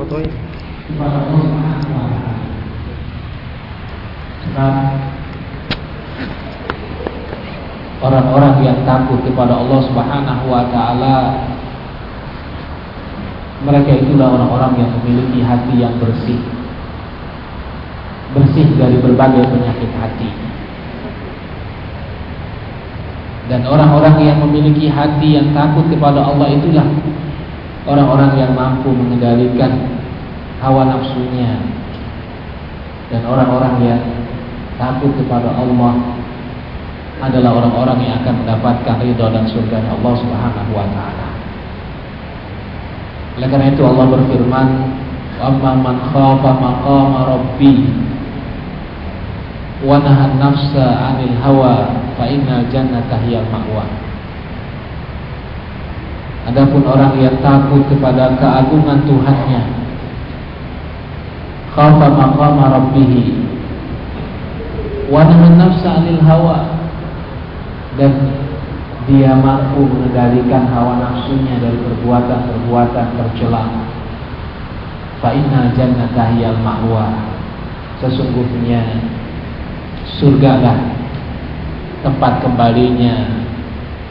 Sebab orang-orang yang takut kepada Allah Subhanahu wa taala mereka itulah orang-orang yang memiliki hati yang bersih. Bersih dari berbagai penyakit hati. Dan orang-orang yang memiliki hati yang takut kepada Allah itulah orang-orang yang mampu mengendalikan hawa nafsunya dan orang-orang yang takut kepada Allah adalah orang-orang yang akan mendapatkan ridha dan surga Allah Subhanahu wa taala. Oleh karena itu Allah berfirman, "Amma man khafa maqama rabbi wa nahan nafsa 'anil hawa fa innal jannata hiyal ma'wa." Adapun orang yang takut kepada keagungan Tuhannya, khafa maqama rabbih wa nafsa 'anil hawa dan dia mampu mengendalikan hawa nafsunya dari perbuatan-perbuatan tercela. Fa innal jannata hiyal ma'wa. Sesungguhnya surgalah tempat kembalinya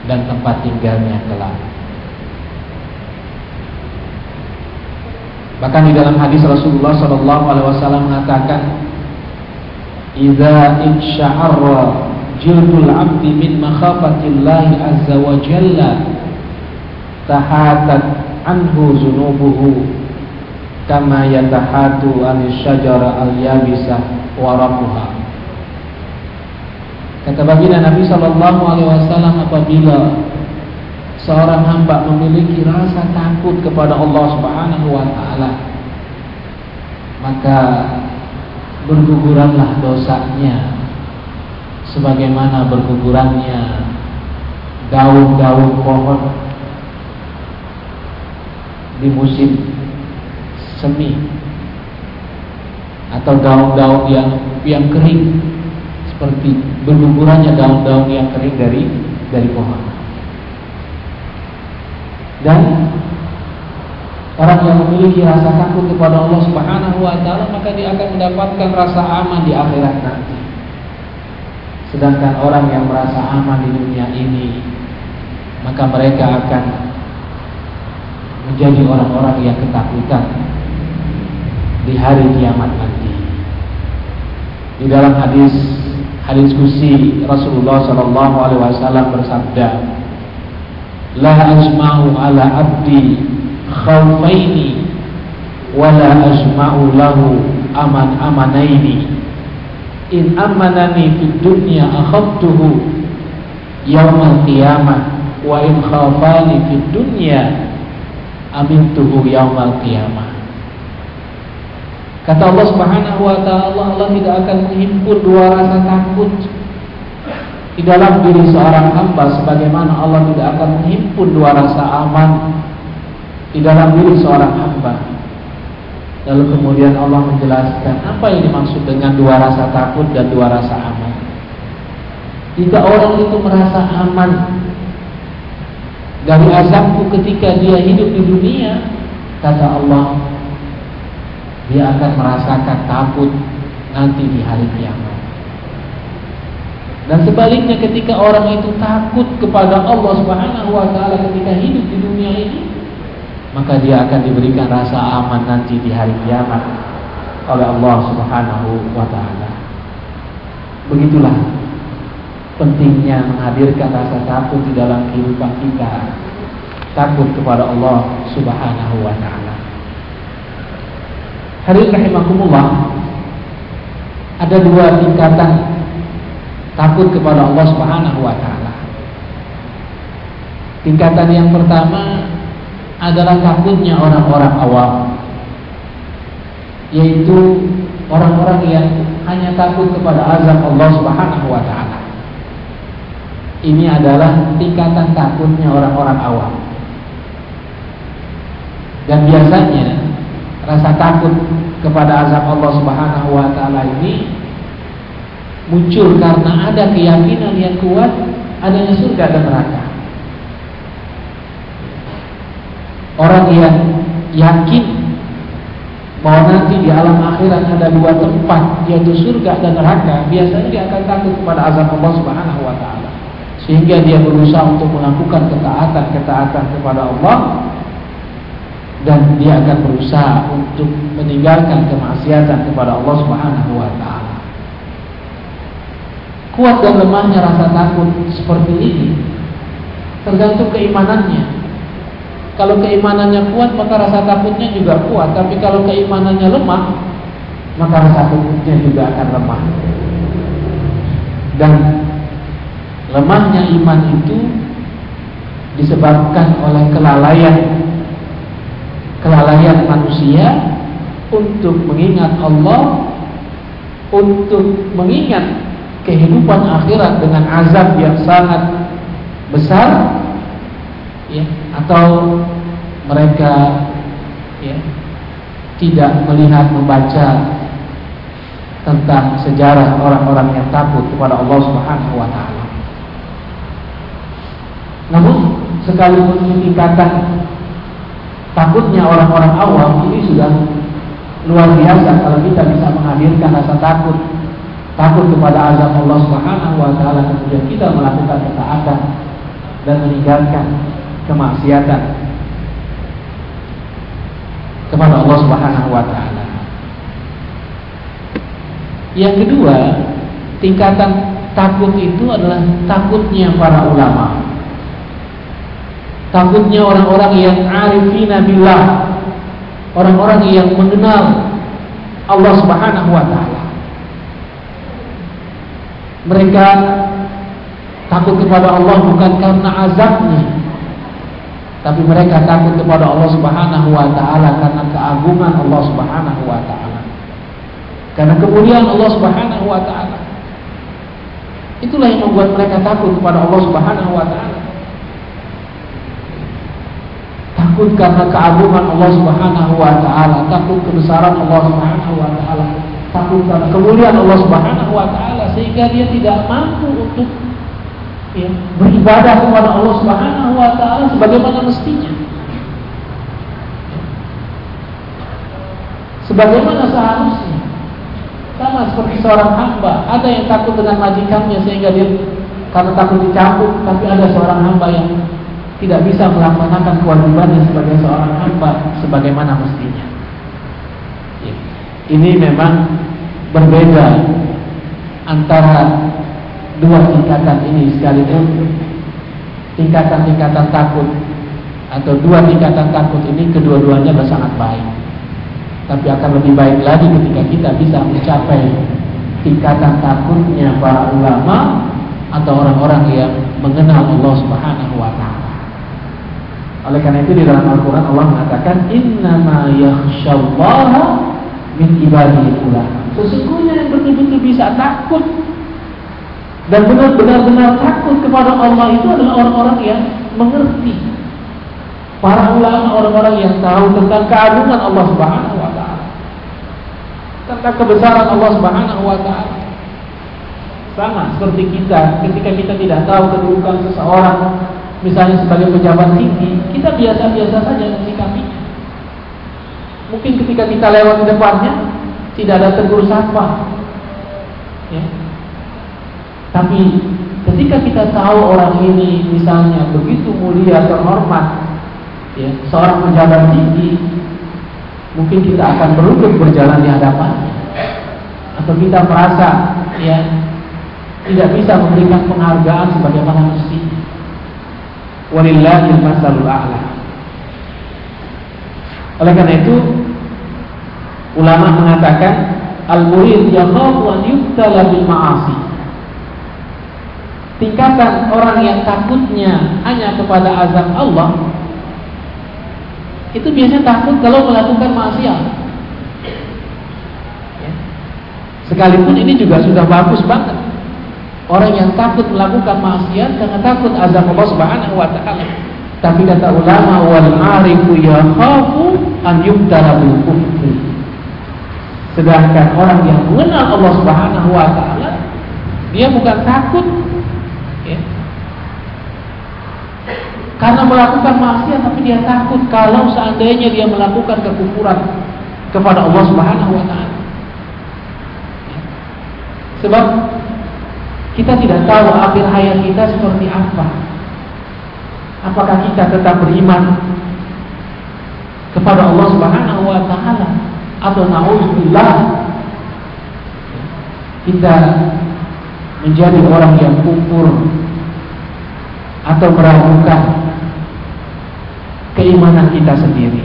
dan tempat tinggalnya kelak. Bahkan di dalam hadis Rasulullah sallallahu alaihi wasallam mengatakan, "Idza insya'arra jildul abdi min makhafatillahi azza wa jalla tahatat anhu zunubuhu kama yatahatu anis syajara al-yabisa waramuha Kata baginda Nabi Shallallahu Alaihi Wasallam apabila seorang hamba memiliki rasa takut kepada Allah Subhanahu Wa Taala, maka berguguranlah dosanya. Sebagaimana bergugurannya daun-daun pohon di musim semi atau daun-daun yang yang kering. Seperti bergugurannya daun-daun yang kering dari dari pohon dan orang yang memiliki rasa takut kepada Allah Subhanahu wa taala maka dia akan mendapatkan rasa aman di akhirat nanti. Sedangkan orang yang merasa aman di dunia ini Maka mereka akan Menjadi orang-orang yang ketakutan Di hari kiamat nanti. Di dalam hadis Hadis kusi Rasulullah Sallallahu Alaihi Wasallam bersabda La ajma'u ala abdi khawfaini Wala ajma'u lahu aman amanaini in amanani fid dunya akhadtuhu yaumal qiyamah wa in khafani fid dunya amintuhu qiyamah Kata Allah Subhanahu wa taala Allah tidak akan menghimpun dua rasa takut di dalam diri seorang hamba sebagaimana Allah tidak akan menghimpun dua rasa aman di dalam diri seorang hamba Lalu kemudian Allah menjelaskan apa yang dimaksud dengan dua rasa takut dan dua rasa aman. Jika orang itu merasa aman dari azabku ketika dia hidup di dunia, kata Allah, dia akan merasakan takut nanti di hari kiamat. Dan sebaliknya ketika orang itu takut kepada Allah Subhanahu wa taala ketika hidup di dunia ini, maka dia akan diberikan rasa aman nanti di hari kiamat oleh Allah Subhanahu wa taala. Begitulah pentingnya menghadirkan rasa takut di dalam kehidupan kita. Takut kepada Allah Subhanahu wa taala. Hari rahimakumullah ada dua tingkatan takut kepada Allah Subhanahu wa taala. Tingkatan yang pertama adalah takutnya orang-orang awam yaitu orang-orang yang hanya takut kepada azab Allah Subhanahu wa taala. Ini adalah tingkatan takutnya orang-orang awam. Dan biasanya rasa takut kepada azab Allah Subhanahu wa taala ini muncul karena ada keyakinan yang kuat adanya surga dan neraka. Orang yang yakin bahwa nanti di alam akhirat ada dua tempat yaitu surga dan neraka, biasanya dia akan takut kepada azab Allah Subhanahu wa taala. Sehingga dia berusaha untuk melakukan ketaatan-ketaatan kepada Allah dan dia akan berusaha untuk meninggalkan kemaksiatan kepada Allah Subhanahu wa taala. Kuat dan lemahnya rasa takut seperti ini. Tergantung keimanannya. Kalau keimanannya kuat maka rasa takutnya juga kuat. Tapi kalau keimanannya lemah Maka rasa takutnya juga akan lemah. Dan lemahnya iman itu Disebabkan oleh kelalaian. Kelalaian manusia Untuk mengingat Allah Untuk mengingat kehidupan akhirat dengan azab yang sangat besar ya, atau mereka ya, tidak melihat membaca tentang sejarah orang-orang yang takut kepada Allah Subhanahu wa taala. Namun sekalipun tingkatan takutnya orang-orang awam ini sudah luar biasa kalau kita bisa menghadirkan rasa takut takut kepada azab Allah Subhanahu wa taala kemudian kita melakukan ketaatan dan meninggalkan kemaksiatan kepada Allah Subhanahu wa taala. Yang kedua, tingkatan takut itu adalah takutnya para ulama. Takutnya orang-orang yang arifina billah, orang-orang yang mengenal Allah Subhanahu wa taala. Mereka takut kepada Allah bukan karena azabnya, tapi mereka takut kepada Allah Subhanahu wa taala karena keagungan Allah Subhanahu wa taala. Karena kemuliaan Allah Subhanahu wa taala. Itulah yang membuat mereka takut kepada Allah Subhanahu wa taala. Takut karena keagungan Allah Subhanahu wa taala, takut kebesaran Allah Subhanahu wa taala, takut karena kemuliaan Allah Subhanahu wa taala sehingga dia tidak mampu untuk ya, beribadah kepada Allah Subhanahu wa taala sebagaimana mestinya. Sebagaimana seharusnya. Sama seperti seorang hamba, ada yang takut dengan majikannya sehingga dia karena takut dicambuk, tapi ada seorang hamba yang tidak bisa melaksanakan kewajibannya sebagai seorang hamba sebagaimana mestinya. Ya. Ini memang berbeda antara dua tingkatan ini sekalipun tingkatan-tingkatan takut atau dua tingkatan takut ini kedua-duanya sangat baik. Tapi akan lebih baik lagi ketika kita bisa mencapai tingkatan takutnya para ulama atau orang-orang yang mengenal Allah Subhanahu wa taala. Oleh karena itu di dalam Al-Qur'an Allah mengatakan innama yakhsyallaha min ibadihi ulama. Sesungguhnya yang betul-betul bisa takut dan benar-benar takut kepada Allah itu adalah orang-orang yang mengerti. Para ulama orang-orang yang tahu tentang keagungan Allah Subhanahu wa taala. Tentang kebesaran Allah Subhanahu wa taala. Sama seperti kita ketika kita tidak tahu kedudukan seseorang misalnya sebagai pejabat tinggi, kita biasa-biasa saja mensikapinya. Mungkin ketika kita lewat di depannya tidak ada tegur sapa. Ya, tapi ketika kita tahu orang ini misalnya begitu mulia terhormat, ya, seorang pejabat tinggi, mungkin kita akan berlutut berjalan di hadapannya, atau kita merasa ya tidak bisa memberikan penghargaan sebagaimana mestinya. Walillahil masalul. Oleh karena itu ulama mengatakan al-murid yakhafu an yuktala bil ma'asi tingkatan orang yang takutnya hanya kepada azab Allah itu biasanya takut kalau melakukan maksiat. Ya. Sekalipun ini juga sudah bagus banget. Orang yang takut melakukan maksiat karena takut azab Allah Subhanahu wa taala. Tapi kata ulama wal arifu yakhafu an yuktara bil kufri. Sedangkan orang yang mengenal Allah Subhanahu wa taala dia bukan takut ya. Karena melakukan maksiat tapi dia takut kalau seandainya dia melakukan kekufuran kepada Allah Subhanahu wa taala. Sebab kita tidak tahu akhir hayat kita seperti apa. Apakah kita tetap beriman kepada Allah Subhanahu wa taala atau naudzubillah kita menjadi orang yang kufur atau meragukan keimanan kita sendiri.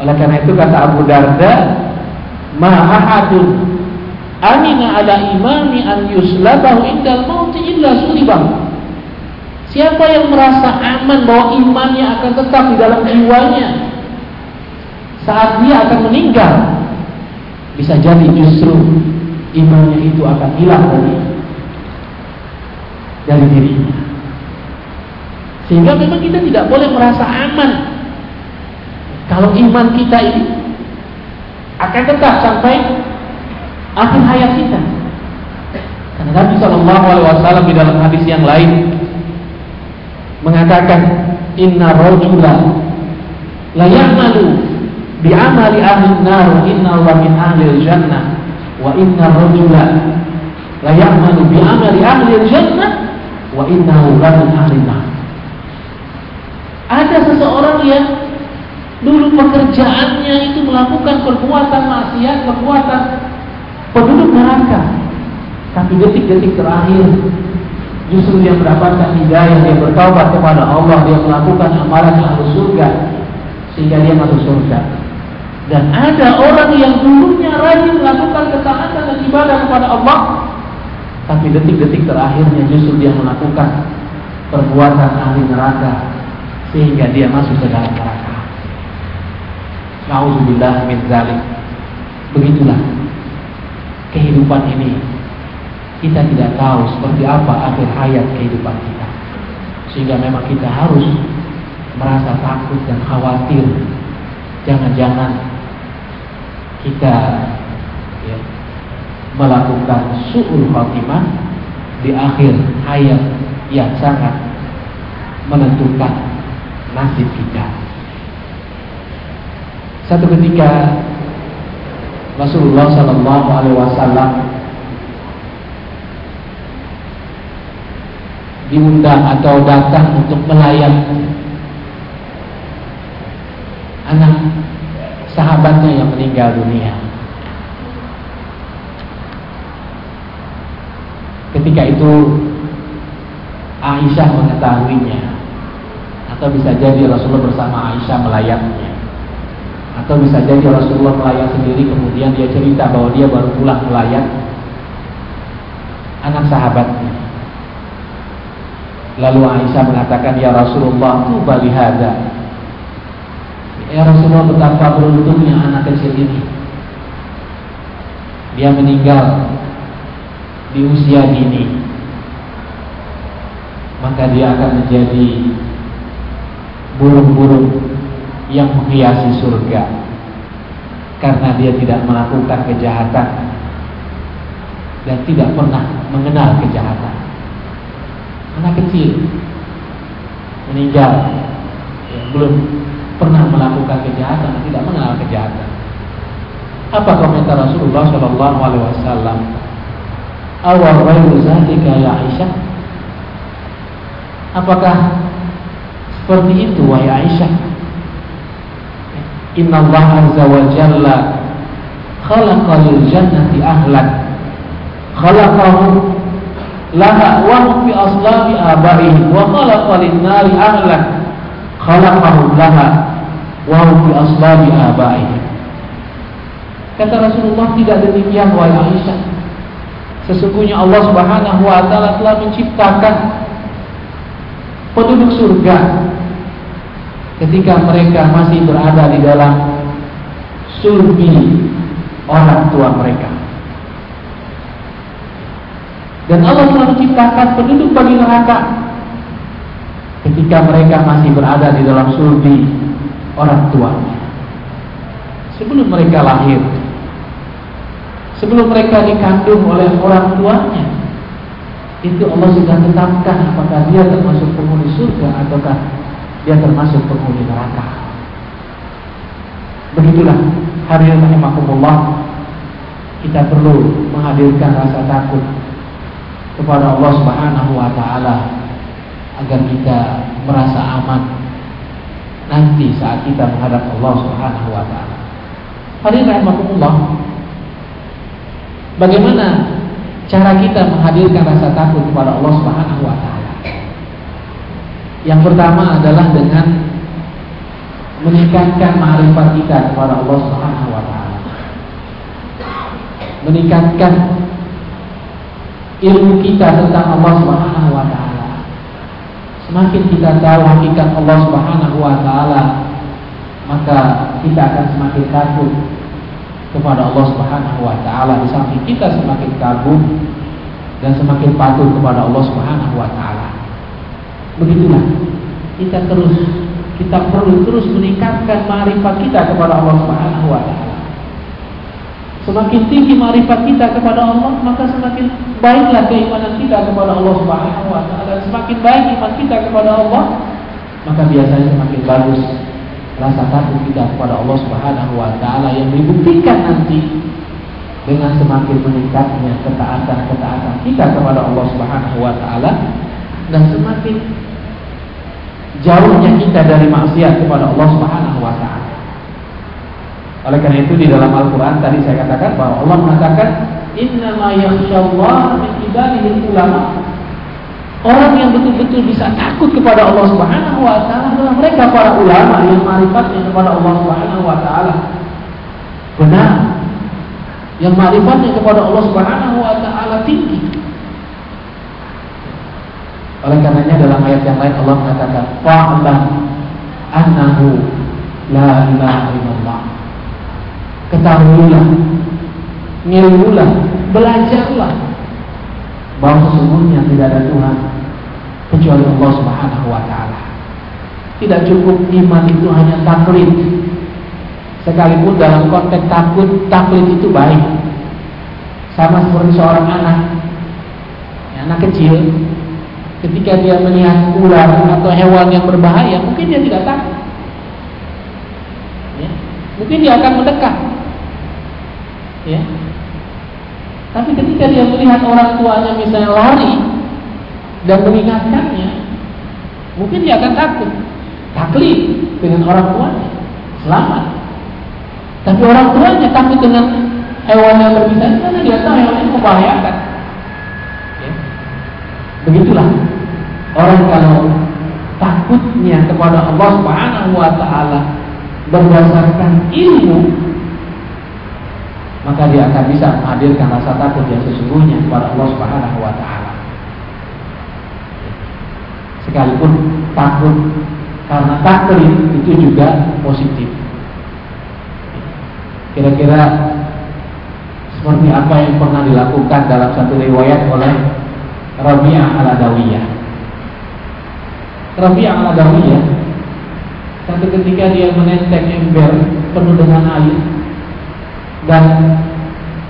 Oleh karena itu kata Abu Darda, "Ma ahadun amina ala imami an yuslabahu indal mauti illa sulibah. Siapa yang merasa aman bahwa imannya akan tetap di dalam jiwanya saat dia akan meninggal, bisa jadi justru imannya itu akan hilang dari dari dirinya. Sehingga memang kita tidak boleh merasa aman kalau iman kita ini akan tetap sampai akhir hayat kita. Karena Nabi Shallallahu Alaihi Wasallam di dalam hadis yang lain mengatakan Inna rojula la ya'malu bi amali ahli nar inna wa min ahli jannah wa inna rojula la ya'malu bi amali ahli jannah wa inna wa min ahli nar ada seseorang yang dulu pekerjaannya itu melakukan perbuatan maksiat, perbuatan penduduk neraka. Tapi detik-detik terakhir justru dia mendapatkan hidayah, dia bertaubat kepada Allah, dia melakukan amalan ahlu surga sehingga dia masuk surga. Dan ada orang yang dulunya rajin melakukan ketaatan dan ibadah kepada Allah, tapi detik-detik terakhirnya justru dia melakukan perbuatan ahli neraka sehingga dia masuk ke dalam neraka. Nauzubillah min zalik. Begitulah kehidupan ini kita tidak tahu seperti apa akhir hayat kehidupan kita. Sehingga memang kita harus merasa takut dan khawatir. Jangan-jangan kita ya, melakukan su'ul khatimah di akhir hayat yang sangat menentukan nasib kita. Satu ketika Rasulullah Shallallahu Alaihi Wasallam diundang atau datang untuk melayani anak sahabatnya yang meninggal dunia. Ketika itu Aisyah mengetahuinya atau bisa jadi Rasulullah bersama Aisyah melayaninya atau bisa jadi Rasulullah melayang sendiri kemudian dia cerita bahwa dia baru pulang melayang anak sahabatnya. Lalu Aisyah mengatakan, Ya Rasulullah, tu balihada. Ya Rasulullah betapa beruntungnya anak kecil ini. Dia meninggal di usia dini. Maka dia akan menjadi burung-burung yang menghiasi surga karena dia tidak melakukan kejahatan dan tidak pernah mengenal kejahatan. Anak kecil meninggal belum pernah melakukan kejahatan dan tidak mengenal kejahatan. Apa komentar Rasulullah Shallallahu Alaihi Wasallam? Awal zalika ya Aisyah. Apakah seperti itu wahai Aisyah? Inna Allah Azza wa Jalla khalaqa lil jannati ahlan khalaqahu laha wa fi aslabi abaihim wa khalaqa lin nari ahlan khalaqahu laha wa hum fi aslabi abaihim Kata Rasulullah tidak demikian wahai Aisyah. Sesungguhnya Allah Subhanahu wa taala telah menciptakan penduduk surga ketika mereka masih berada di dalam sulbi orang tua mereka. Dan Allah telah menciptakan penduduk bagi neraka ketika mereka masih berada di dalam sulbi orang tuanya. Sebelum mereka lahir, sebelum mereka dikandung oleh orang tuanya, itu Allah sudah tetapkan apakah dia termasuk penghuni surga ataukah dia termasuk penghuni neraka. Begitulah hadirin rahimakumullah, kita perlu menghadirkan rasa takut kepada Allah Subhanahu wa taala agar kita merasa aman nanti saat kita menghadap Allah Subhanahu wa taala. Hadirin. Bagaimana cara kita menghadirkan rasa takut kepada Allah Subhanahu wa taala? Yang pertama adalah dengan meningkatkan ma'rifat kita kepada Allah Subhanahu wa taala. Meningkatkan ilmu kita tentang Allah Subhanahu wa taala Semakin kita tahu hakikat Allah Subhanahu wa taala, maka kita akan semakin takut kepada Allah Subhanahu wa taala di samping kita semakin kagum dan semakin patuh kepada Allah Subhanahu wa taala. Begitulah kita terus kita perlu terus meningkatkan marifat kita kepada Allah Subhanahu wa taala. Semakin tinggi marifat kita kepada Allah, maka semakin baiklah keimanan kita kepada Allah Subhanahu wa taala. Semakin baik iman kita kepada Allah, maka biasanya semakin bagus rasa takut kita kepada Allah Subhanahu wa taala yang dibuktikan nanti dengan semakin meningkatnya ketaatan-ketaatan kita kepada Allah Subhanahu wa taala dan semakin jauhnya kita dari maksiat kepada Allah Subhanahu wa taala. Oleh karena itu di dalam Al-Quran tadi saya katakan bahwa Allah mengatakan Innama yakhsyallah min ulama Orang yang betul-betul bisa takut kepada Allah Subhanahu wa taala adalah mereka para ulama yang marifatnya kepada Allah Subhanahu wa taala. Benar. Yang marifatnya kepada Allah Subhanahu wa taala tinggi. Oleh karenanya dalam ayat yang lain Allah mengatakan fa'lam annahu la ilaha ketahuilah, ngilmulah, belajarlah bahwa sesungguhnya tidak ada Tuhan kecuali Allah Subhanahu wa taala. Tidak cukup iman itu hanya taklid. Sekalipun dalam konteks takut, taklid itu baik. Sama seperti seorang anak, anak kecil, ketika dia melihat ular atau hewan yang berbahaya, mungkin dia tidak takut. Ya. Mungkin dia akan mendekat ya. Tapi ketika dia melihat orang tuanya misalnya lari dan mengingatkannya, mungkin dia akan takut, taklid dengan orang tuanya, selamat. Tapi orang tuanya takut dengan hewan yang berbisa karena dia tahu hewan itu membahayakan. Ya. Begitulah orang kalau takutnya kepada Allah Subhanahu wa taala berdasarkan ilmu maka dia akan bisa menghadirkan rasa takut yang sesungguhnya kepada Allah Subhanahu wa taala. Sekalipun takut karena takut itu juga positif. Kira-kira seperti apa yang pernah dilakukan dalam satu riwayat oleh Rabi'ah al-Adawiyah. Rabi'ah al-Adawiyah satu ketika dia menenteng ember penuh dengan air dan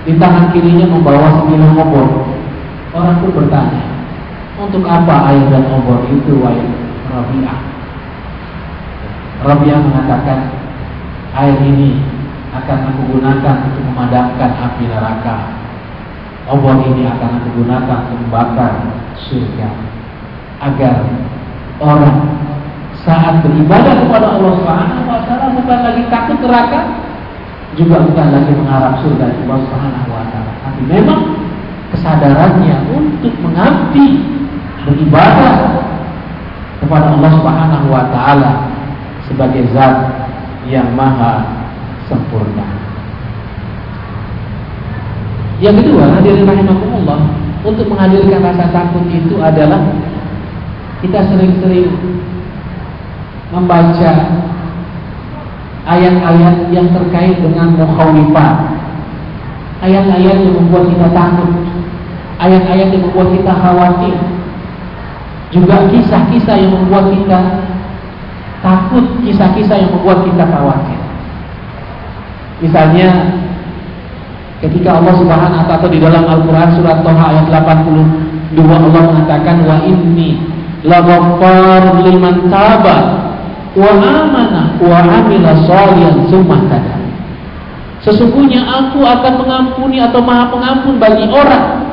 di tangan kirinya membawa sebilah obor. Orang pun bertanya, untuk apa air dan obor itu wahai Rabi'ah? Rabi'ah mengatakan, air ini akan aku gunakan untuk memadamkan api neraka. Obor ini akan aku gunakan untuk membakar surga. Agar orang saat beribadah kepada Allah Subhanahu wa taala bukan lagi takut neraka, juga bukan lagi mengharap surga Allah Subhanahu wa taala. Tapi memang kesadarannya untuk mengabdi beribadah kepada Allah Subhanahu wa taala sebagai zat yang maha sempurna. Yang kedua, hadirin rahimakumullah, untuk menghadirkan rasa takut itu adalah kita sering-sering membaca ayat-ayat yang terkait dengan mukhawifat ayat-ayat yang membuat kita takut. Ayat-ayat yang membuat kita khawatir. Juga kisah-kisah yang membuat kita takut. Kisah-kisah yang membuat kita khawatir. Misalnya ketika Allah Subhanahu wa taala di dalam Al-Qur'an surat Thaha ayat 82 Allah mengatakan wa inni la liman taba wa amana wa amila tada. Sesungguhnya aku akan mengampuni atau maha pengampun bagi orang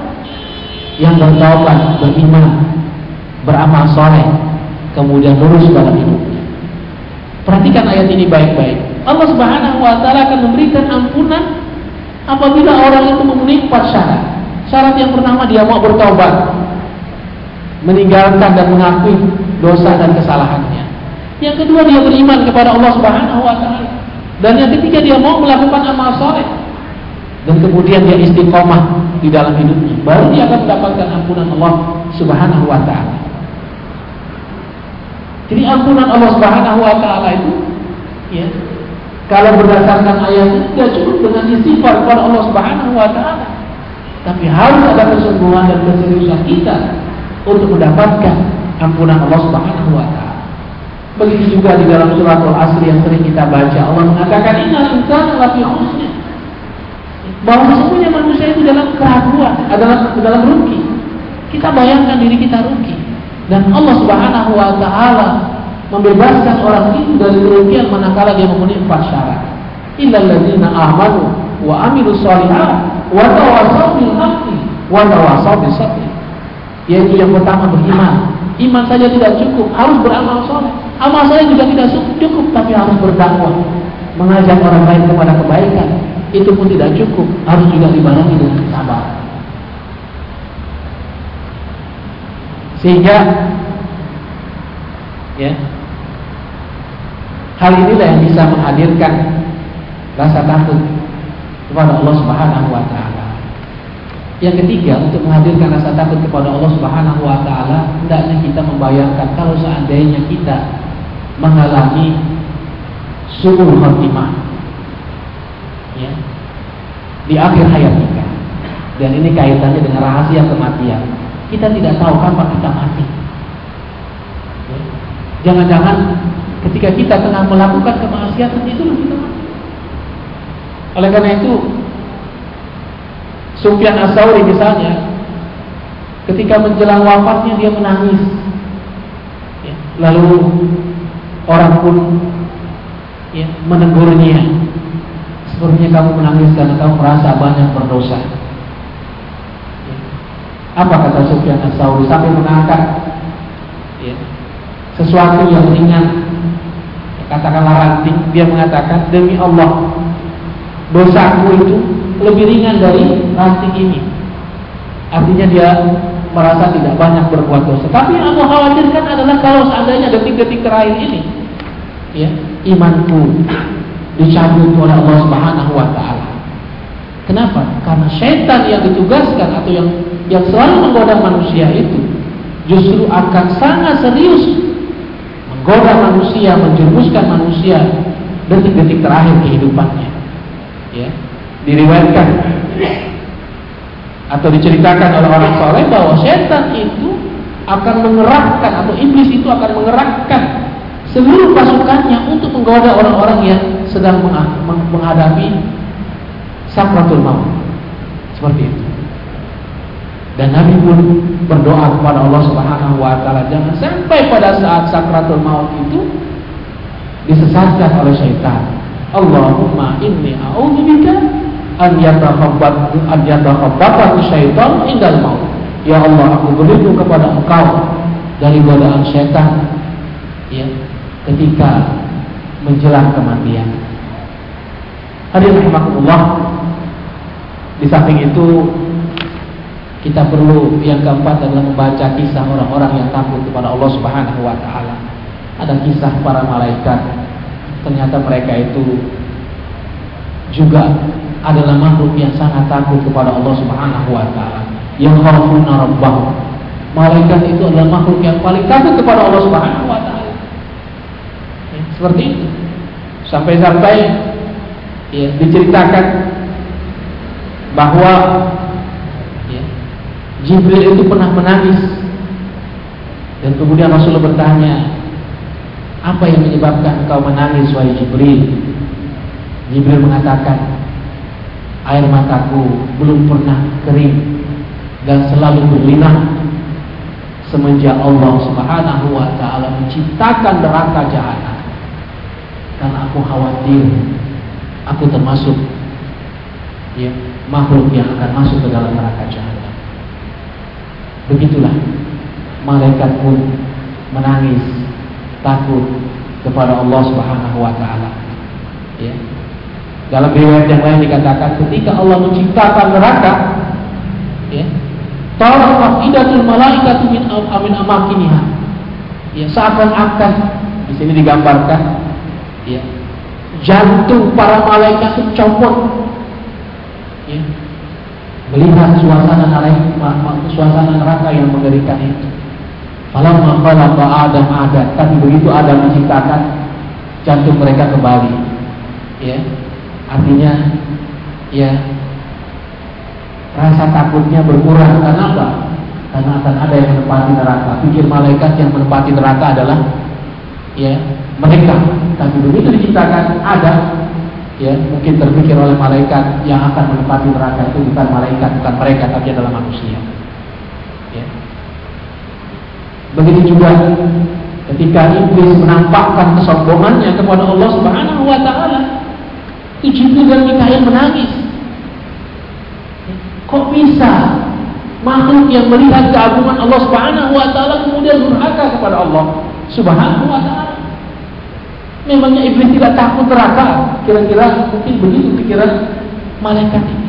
yang bertaubat, beriman, beramal soleh, kemudian lurus dalam hidupnya. Perhatikan ayat ini baik-baik. Allah Subhanahu wa taala akan memberikan ampunan apabila orang itu memenuhi empat syarat. Syarat yang pertama dia mau bertaubat, meninggalkan dan mengakui dosa dan kesalahannya. Yang kedua dia beriman kepada Allah Subhanahu wa taala. Dan yang ketiga dia mau melakukan amal soleh dan kemudian dia istiqomah di dalam hidupnya, baru dia akan mendapatkan ampunan Allah Subhanahu wa taala. Jadi ampunan Allah Subhanahu wa taala itu ya kalau berdasarkan ayat itu tidak cukup dengan istighfar kepada Allah Subhanahu wa taala. Tapi harus ada kesungguhan dan keseriusan kita untuk mendapatkan ampunan Allah Subhanahu wa taala. Begitu juga di dalam surat Al-Asr yang sering kita baca Allah mengatakan innal insana lafi khusr. Bahwa sesungguhnya manusia itu dalam keraguan, adalah dalam rugi. Kita bayangkan diri kita rugi dan Allah Subhanahu wa taala membebaskan orang itu dari kerugian manakala dia memenuhi empat syarat. Illal ladzina amanu wa amilus shalihat wa tawassaw bil wa tawassaw bis. Yaitu yang pertama beriman, Iman saja tidak cukup, harus beramal soleh. Amal saya juga tidak cukup, tapi harus berdakwah. Mengajak orang lain kepada kebaikan. Itu pun tidak cukup, harus juga dibarengi dengan sabar. Sehingga ya hal inilah yang bisa menghadirkan rasa takut kepada Allah Subhanahu wa taala. Yang ketiga, untuk menghadirkan rasa takut kepada Allah Subhanahu wa taala, hendaknya kita membayangkan kalau seandainya kita mengalami suul khotimah ya, di akhir hayat kita. Dan ini kaitannya dengan rahasia kematian. Kita tidak tahu kapan kita mati. Ya. Jangan-jangan ketika kita tengah melakukan kemaksiatan itu kita mati. Oleh karena itu, Sufyan As-Sauri misalnya ketika menjelang wafatnya dia menangis. Ya, lalu orang pun ya, menegurnya. Sepertinya kamu menangis karena kamu merasa banyak berdosa. Ya. apa kata Sufyan As-Sauri? Sampai mengangkat ya, sesuatu yang ringan. Katakanlah ranting dia mengatakan demi Allah dosaku itu lebih ringan dari ranting ini. Artinya dia merasa tidak banyak berbuat dosa. Tapi yang aku khawatirkan adalah kalau seandainya detik-detik terakhir ini, ya, imanku dicabut oleh Allah Subhanahu wa taala. Kenapa? Karena setan yang ditugaskan atau yang yang selalu menggoda manusia itu justru akan sangat serius menggoda manusia, menjerumuskan manusia detik-detik terakhir kehidupannya. Ya diriwayatkan atau diceritakan oleh orang soleh bahwa setan itu akan mengerahkan atau iblis itu akan mengerahkan seluruh pasukannya untuk menggoda orang-orang yang sedang menghadapi sakratul maut. Seperti itu. Dan Nabi pun berdoa kepada Allah Subhanahu wa taala jangan sampai pada saat sakratul maut itu disesatkan oleh syaitan. Allahumma inni a'udzubika an yatakhabbat an yatakhabbat syaitan indal maut. Ya Allah, aku berlindung kepada Engkau dari godaan syaitan ya ketika menjelang kematian. Hadirin rahimakumullah. Di samping itu kita perlu yang keempat adalah membaca kisah orang-orang yang takut kepada Allah Subhanahu wa taala. Ada kisah para malaikat. Ternyata mereka itu juga adalah makhluk yang sangat takut kepada Allah Subhanahu wa taala. Yang kharafuna rabbahum. Malaikat itu adalah makhluk yang paling takut kepada Allah Subhanahu wa taala. Ya, seperti itu. Sampai-sampai ya, diceritakan bahwa ya, Jibril itu pernah menangis dan kemudian Rasulullah bertanya, apa yang menyebabkan kau menangis wahai Jibril? Jibril mengatakan, air mataku belum pernah kering dan selalu berlinang semenjak Allah Subhanahu wa taala menciptakan neraka jahanam. Karena aku khawatir aku termasuk ya, makhluk yang akan masuk ke dalam neraka jahanam. Begitulah malaikat pun menangis takut kepada Allah Subhanahu wa taala. Ya. Dalam riwayat yang lain dikatakan ketika Allah menciptakan neraka ya, Taraf afidatul malaikatu min amin amakiniha. Ya, seakan-akan di sini digambarkan ya, jantung para malaikat itu ya, melihat suasana neraka, suasana neraka yang mengerikan itu. Falam khalaqa Adam ada, tapi begitu Adam menciptakan jantung mereka kembali. Ya. Artinya ya rasa takutnya berkurang karena apa? Karena akan ada yang menempati neraka. Pikir malaikat yang menempati neraka adalah ya mereka. Tapi begitu diciptakan ada ya mungkin terpikir oleh malaikat yang akan menempati neraka itu bukan malaikat, bukan mereka, tapi adalah manusia. Begitu juga ketika iblis menampakkan kesombongannya kepada Allah Subhanahu wa taala, Jibril dan Mikail menangis. Kok bisa makhluk yang melihat keagungan Allah Subhanahu wa taala kemudian durhaka kepada Allah Subhanahu wa taala? Memangnya iblis tidak takut neraka? Kira-kira mungkin begitu pikiran malaikat ini.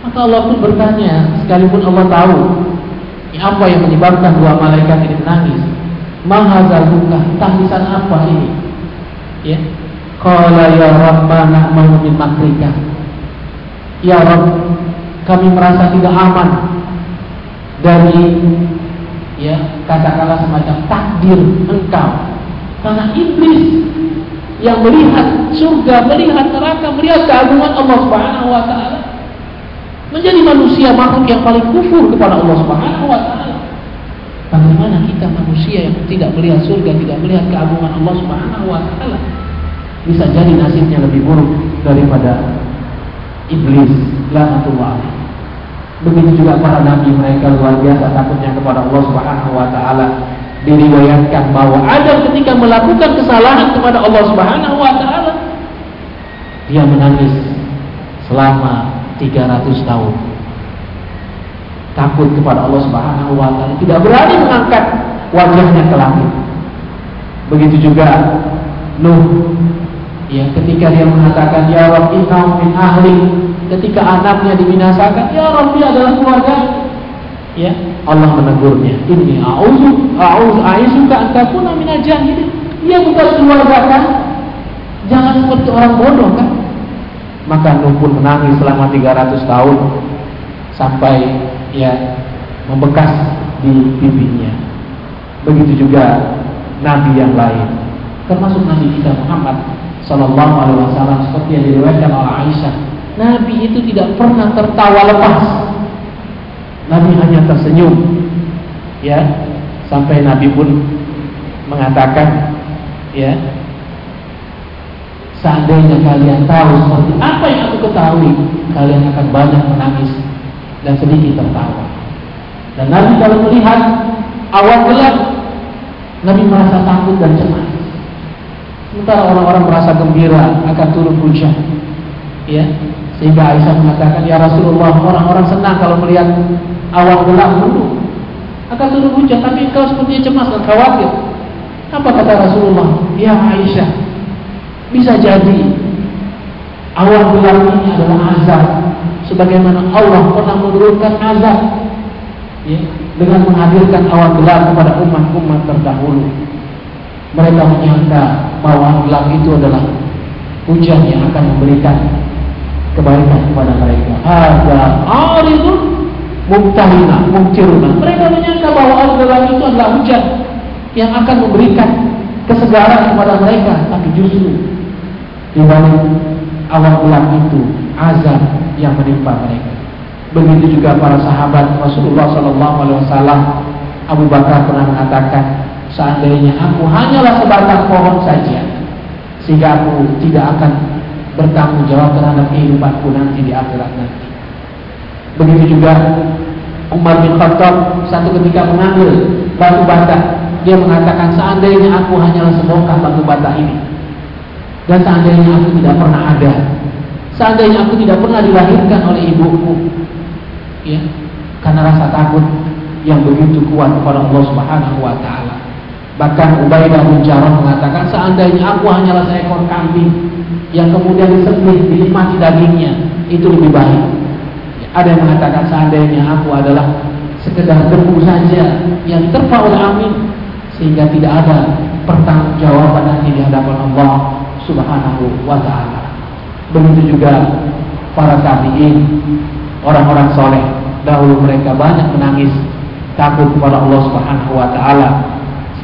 Maka Allah pun bertanya, sekalipun Allah tahu apa yang menyebabkan dua malaikat ini menangis? Mahazaluka, tangisan apa ini? Ya. Qala ya Rabbana na'malu min makrika. Ya Rabb, kami merasa tidak aman dari ya katakanlah semacam takdir engkau karena iblis yang melihat surga, melihat neraka, melihat keagungan Allah Subhanahu wa taala menjadi manusia makhluk yang paling kufur kepada Allah Subhanahu wa taala. Bagaimana kita manusia yang tidak melihat surga, tidak melihat keagungan Allah Subhanahu wa taala bisa jadi nasibnya lebih buruk daripada iblis laknatullah. Begitu juga para nabi mereka luar biasa takutnya kepada Allah Subhanahu wa taala. Diriwayatkan bahwa Adam ketika melakukan kesalahan kepada Allah Subhanahu wa taala dia menangis selama 300 tahun. Takut kepada Allah Subhanahu wa taala, tidak berani mengangkat wajahnya ke langit. Begitu juga Nuh yang ketika dia mengatakan ya Rabb innahu min ahli. Ketika anaknya dibinasakan ya Rabb dia adalah keluarga. Ya Allah menegurnya ini a'udzu a'udzu a'izuka an takuna jahilin. Dia bukan keluarga kan? Jangan seperti orang bodoh kan? Maka Nuh menangis selama 300 tahun sampai ya membekas di pipinya. Begitu juga nabi yang lain, termasuk nabi kita Muhammad Sallallahu Alaihi Wasallam seperti yang diriwayatkan oleh Aisyah. Nabi itu tidak pernah tertawa lepas. Nabi hanya tersenyum, ya sampai Nabi pun mengatakan, ya Seandainya kalian tahu seperti apa yang aku ketahui, kalian akan banyak menangis dan sedikit tertawa. Dan Nabi kalau melihat awan gelap, Nabi merasa takut dan cemas. Sementara orang-orang merasa gembira akan turun hujan. Ya, sehingga Aisyah mengatakan, "Ya Rasulullah, orang-orang senang kalau melihat awan gelap dulu akan turun hujan, tapi engkau sepertinya cemas dan khawatir." Apa kata Rasulullah? Ya Aisyah, bisa jadi awal bulan ini adalah azab sebagaimana Allah pernah menurunkan azab ya, dengan menghadirkan awal gelap kepada umat-umat terdahulu. Mereka menyangka bahwa gelap itu adalah hujan yang akan memberikan kebaikan kepada mereka. Ada aridun mubtahina, mubtiruna. Mereka menyangka bahwa awal gelap itu adalah hujan yang akan memberikan kesegaran kepada mereka, tapi justru di balik awal gelap itu azab yang menimpa mereka. Begitu juga para sahabat Rasulullah Sallallahu Alaihi Wasallam Abu Bakar pernah mengatakan seandainya aku hanyalah sebatang pohon saja sehingga aku tidak akan bertanggung jawab terhadap kehidupanku nanti di akhirat nanti. Begitu juga Umar bin Khattab satu ketika mengambil batu bata dia mengatakan seandainya aku hanyalah sebongkah batu bata ini dan seandainya aku tidak pernah ada Seandainya aku tidak pernah dilahirkan oleh ibuku, ya, karena rasa takut yang begitu kuat kepada Allah Subhanahu wa taala. Bahkan Ubaidah bin Jarrah mengatakan seandainya aku hanyalah seekor kambing yang kemudian disembelih, dinikmati dagingnya, itu lebih baik. Ya, ada yang mengatakan seandainya aku adalah sekedar debu saja yang terpa oleh amin sehingga tidak ada pertanggungjawaban nanti di hadapan Allah Subhanahu wa taala. Begitu juga para tabi'in, orang-orang soleh dahulu mereka banyak menangis takut kepada Allah Subhanahu wa taala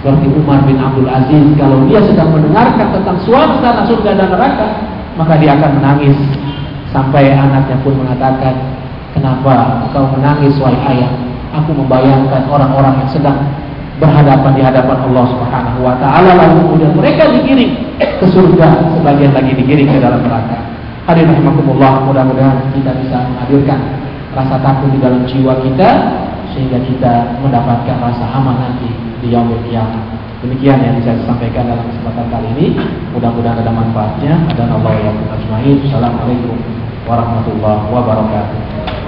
seperti Umar bin Abdul Aziz kalau dia sedang mendengarkan tentang suasana surga dan neraka maka dia akan menangis. Sampai anaknya pun mengatakan kenapa engkau menangis wahai ayah? Aku membayangkan orang-orang yang sedang berhadapan di hadapan Allah Subhanahu wa taala. Lalu kemudian mereka digiring ke surga. Sebagian lagi digiring ke dalam neraka. Hadirin rahimakumullah mudah-mudahan kita bisa menghadirkan rasa takut di dalam jiwa kita sehingga kita mendapatkan rasa aman nanti di yaumul qiyamah. Demikian yang bisa saya sampaikan dalam kesempatan kali ini. Mudah-mudahan ada manfaatnya. Dan Allah ya ajmain. Assalamualaikum warahmatullahi wabarakatuh.